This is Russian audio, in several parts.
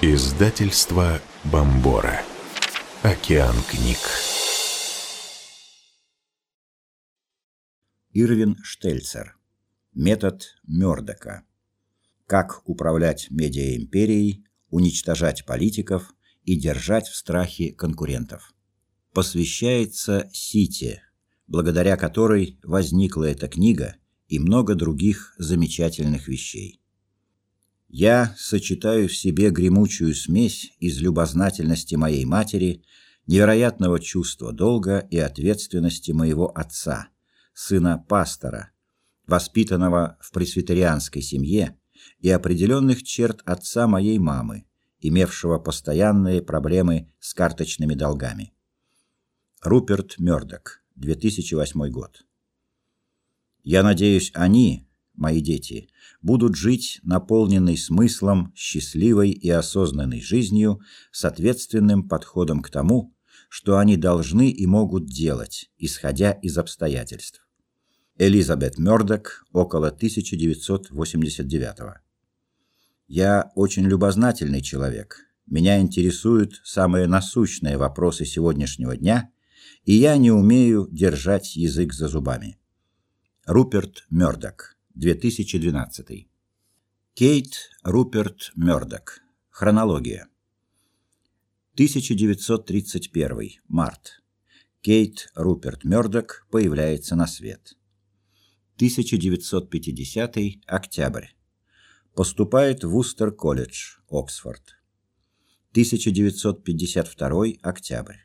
Издательство Бомбора. Океан книг. Ирвин Штельцер. Метод Мёрдока. Как управлять медиаимперией, уничтожать политиков и держать в страхе конкурентов. Посвящается Сити, благодаря которой возникла эта книга и много других замечательных вещей. Я сочетаю в себе гремучую смесь из любознательности моей матери, невероятного чувства долга и ответственности моего отца, сына пастора, воспитанного в пресвитерианской семье, и определенных черт отца моей мамы, имевшего постоянные проблемы с карточными долгами. Руперт Мёрдок, 2008 год. Я надеюсь, они, мои дети, будут жить наполненной смыслом, счастливой и осознанной жизнью с ответственным подходом к тому, что они должны и могут делать, исходя из обстоятельств. Элизабет Мёрдок, около 1989 Я очень любознательный человек. Меня интересуют самые насущные вопросы сегодняшнего дня, и я не умею держать язык за зубами. Руперт Мёрдок 2012. Кейт Руперт Мёрдок. Хронология. 1931. Март. Кейт Руперт Мёрдок появляется на свет. 1950. Октябрь. Поступает в Вустер-колледж, Оксфорд. 1952. Октябрь.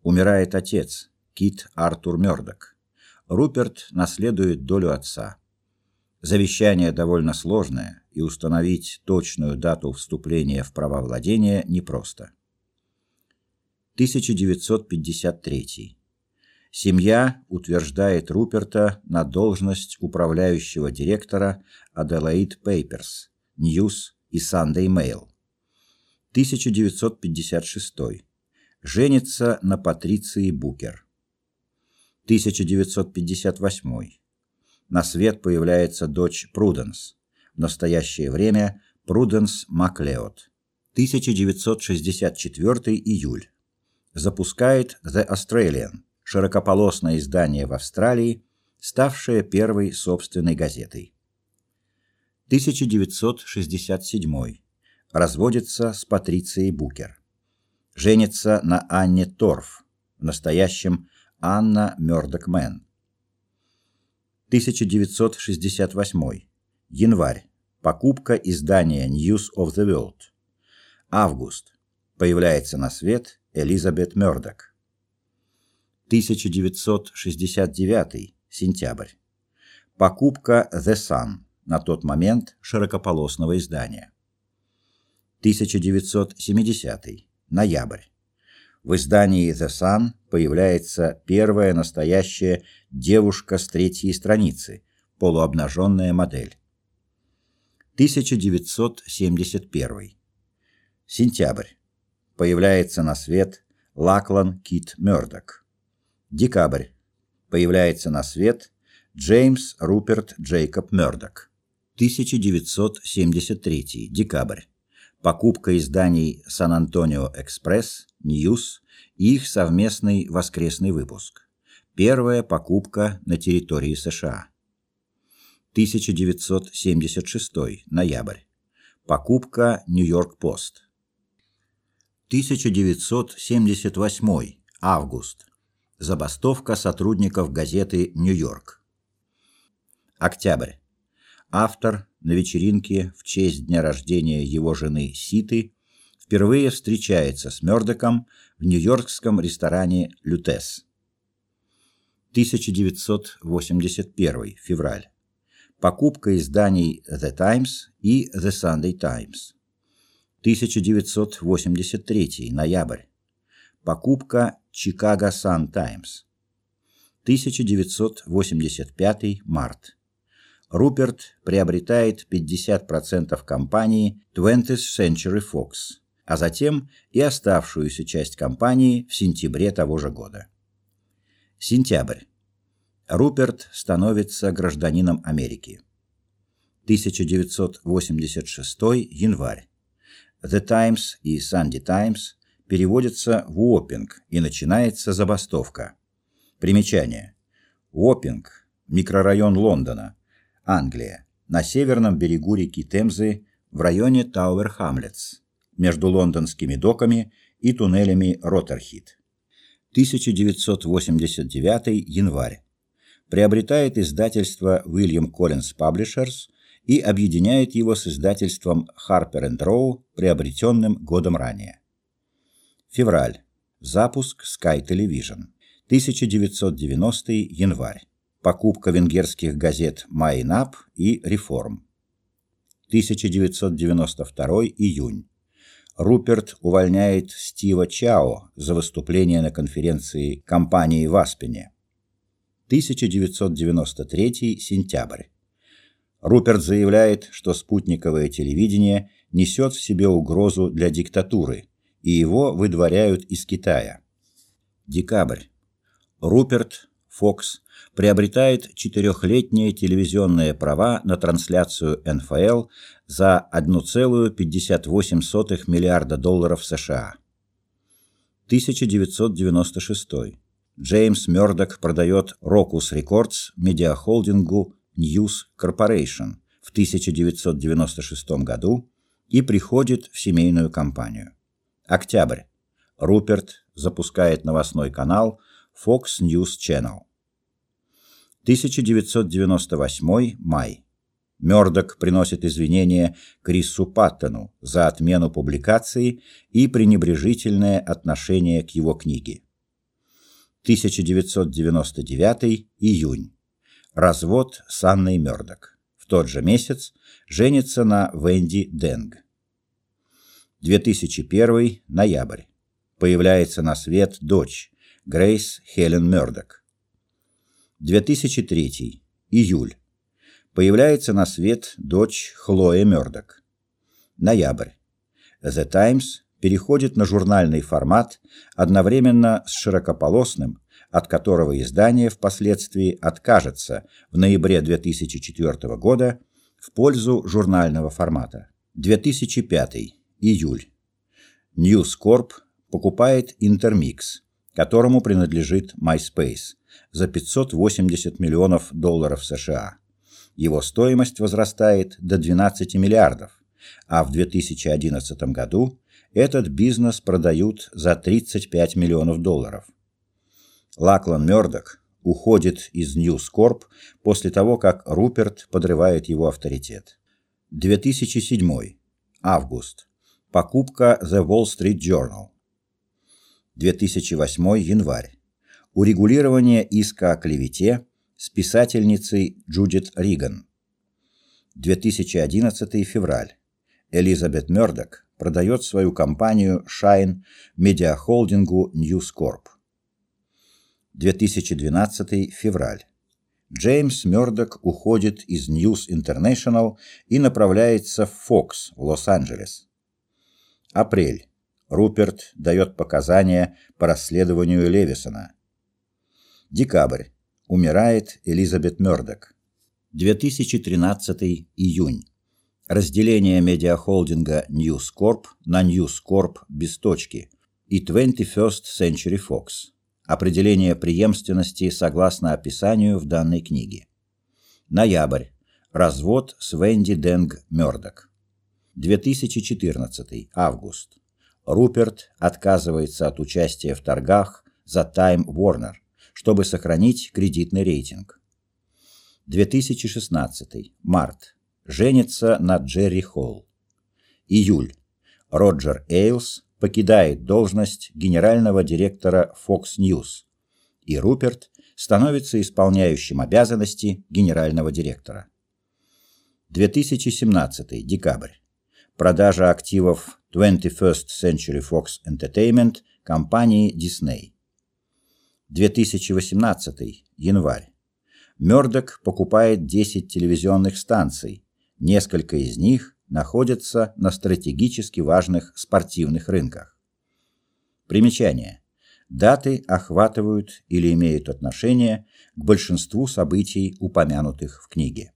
Умирает отец, Кит Артур Мёрдок. Руперт наследует долю отца. Завещание довольно сложное, и установить точную дату вступления в права владения непросто. 1953. Семья утверждает Руперта на должность управляющего директора Adelaide Papers, News и Sunday Mail. 1956. Женится на Патриции Букер. 1958 на свет появляется дочь Пруденс. В настоящее время Пруденс Маклеод. 1964 июль. Запускает The Australian, широкополосное издание в Австралии, ставшее первой собственной газетой. 1967. Разводится с Патрицией Букер. Женится на Анне Торф, в настоящем Анна Мёрдокмен. 1968. Январь. Покупка издания News of the World. Август. Появляется на свет Элизабет Мёрдок. 1969. Сентябрь. Покупка The Sun, на тот момент широкополосного издания. 1970. Ноябрь. В издании The Sun появляется первая настоящая девушка с третьей страницы, полуобнаженная модель. 1971. Сентябрь. Появляется на свет Лаклан Кит Мёрдок. Декабрь. Появляется на свет Джеймс Руперт Джейкоб Мёрдок. 1973. Декабрь покупка изданий «Сан-Антонио Экспресс-Ньюс» и их совместный воскресный выпуск. Первая покупка на территории США. 1976. Ноябрь. Покупка «Нью-Йорк Пост». 1978. Август. Забастовка сотрудников газеты «Нью-Йорк». Октябрь. Автор на вечеринке в честь дня рождения его жены Ситы впервые встречается с Мёрдоком в нью-йоркском ресторане «Лютес». 1981 февраль. Покупка изданий The Times и The Sunday Times. 1983 ноябрь. Покупка Chicago Sun Times. 1985 март. Руперт приобретает 50% компании 20th Century Fox, а затем и оставшуюся часть компании в сентябре того же года. Сентябрь. Руперт становится гражданином Америки. 1986 январь. The Times и Sunday Times переводятся в Уоппинг и начинается забастовка. Примечание. Уоппинг – микрорайон Лондона, Англия, на северном берегу реки Темзы в районе Тауэр-Хамлетс, между лондонскими доками и туннелями Роттерхит. 1989 январь. Приобретает издательство William Collins Publishers и объединяет его с издательством Harper Row, приобретенным годом ранее. Февраль. Запуск Sky Television. 1990 январь. Покупка венгерских газет «Майнап» и «Реформ». 1992 июнь. Руперт увольняет Стива Чао за выступление на конференции компании в Аспене. 1993 сентябрь. Руперт заявляет, что спутниковое телевидение несет в себе угрозу для диктатуры, и его выдворяют из Китая. Декабрь. Руперт Фокс приобретает четырехлетние телевизионные права на трансляцию НФЛ за 1,58 миллиарда долларов США. 1996. Джеймс Мёрдок продает Rocus Records медиахолдингу News Corporation в 1996 году и приходит в семейную компанию. Октябрь. Руперт запускает новостной канал Fox News Channel. 1998 май. Мёрдок приносит извинения Крису Паттону за отмену публикации и пренебрежительное отношение к его книге. 1999 июнь. Развод с Анной Мёрдок. В тот же месяц женится на Венди Денг. 2001 ноябрь. Появляется на свет дочь Грейс Хелен Мёрдок. 2003 июль. Появляется на свет дочь Хлоя Мёрдок. Ноябрь. The Times переходит на журнальный формат одновременно с широкополосным, от которого издание впоследствии откажется в ноябре 2004 года в пользу журнального формата. 2005 июль. News Corp покупает Intermix, которому принадлежит MySpace, за 580 миллионов долларов США. Его стоимость возрастает до 12 миллиардов, а в 2011 году этот бизнес продают за 35 миллионов долларов. Лаклан Мёрдок уходит из News Corp после того, как Руперт подрывает его авторитет. 2007. Август. Покупка The Wall Street Journal. 2008 январь. Урегулирование иска о клевете с писательницей Джудит Риган. 2011 февраль. Элизабет Мёрдок продает свою компанию Shine медиахолдингу News Corp. 2012 февраль. Джеймс Мёрдок уходит из News International и направляется в Fox в Лос-Анджелес. Апрель. Руперт дает показания по расследованию Левисона. Декабрь. Умирает Элизабет Мёрдок. 2013 июнь. Разделение медиахолдинга News Corp на News Corp без точки и 21st Century Fox. Определение преемственности согласно описанию в данной книге. Ноябрь. Развод с Венди Денг Мёрдок. 2014. Август. Руперт отказывается от участия в торгах за Time Warner, чтобы сохранить кредитный рейтинг. 2016. Март. Женится на Джерри Холл. Июль. Роджер Эйлс покидает должность генерального директора Fox News, и Руперт становится исполняющим обязанности генерального директора. 2017. Декабрь. Продажа активов 21st Century Fox Entertainment компании Disney. 2018. Январь. Мёрдок покупает 10 телевизионных станций. Несколько из них находятся на стратегически важных спортивных рынках. Примечание. Даты охватывают или имеют отношение к большинству событий, упомянутых в книге.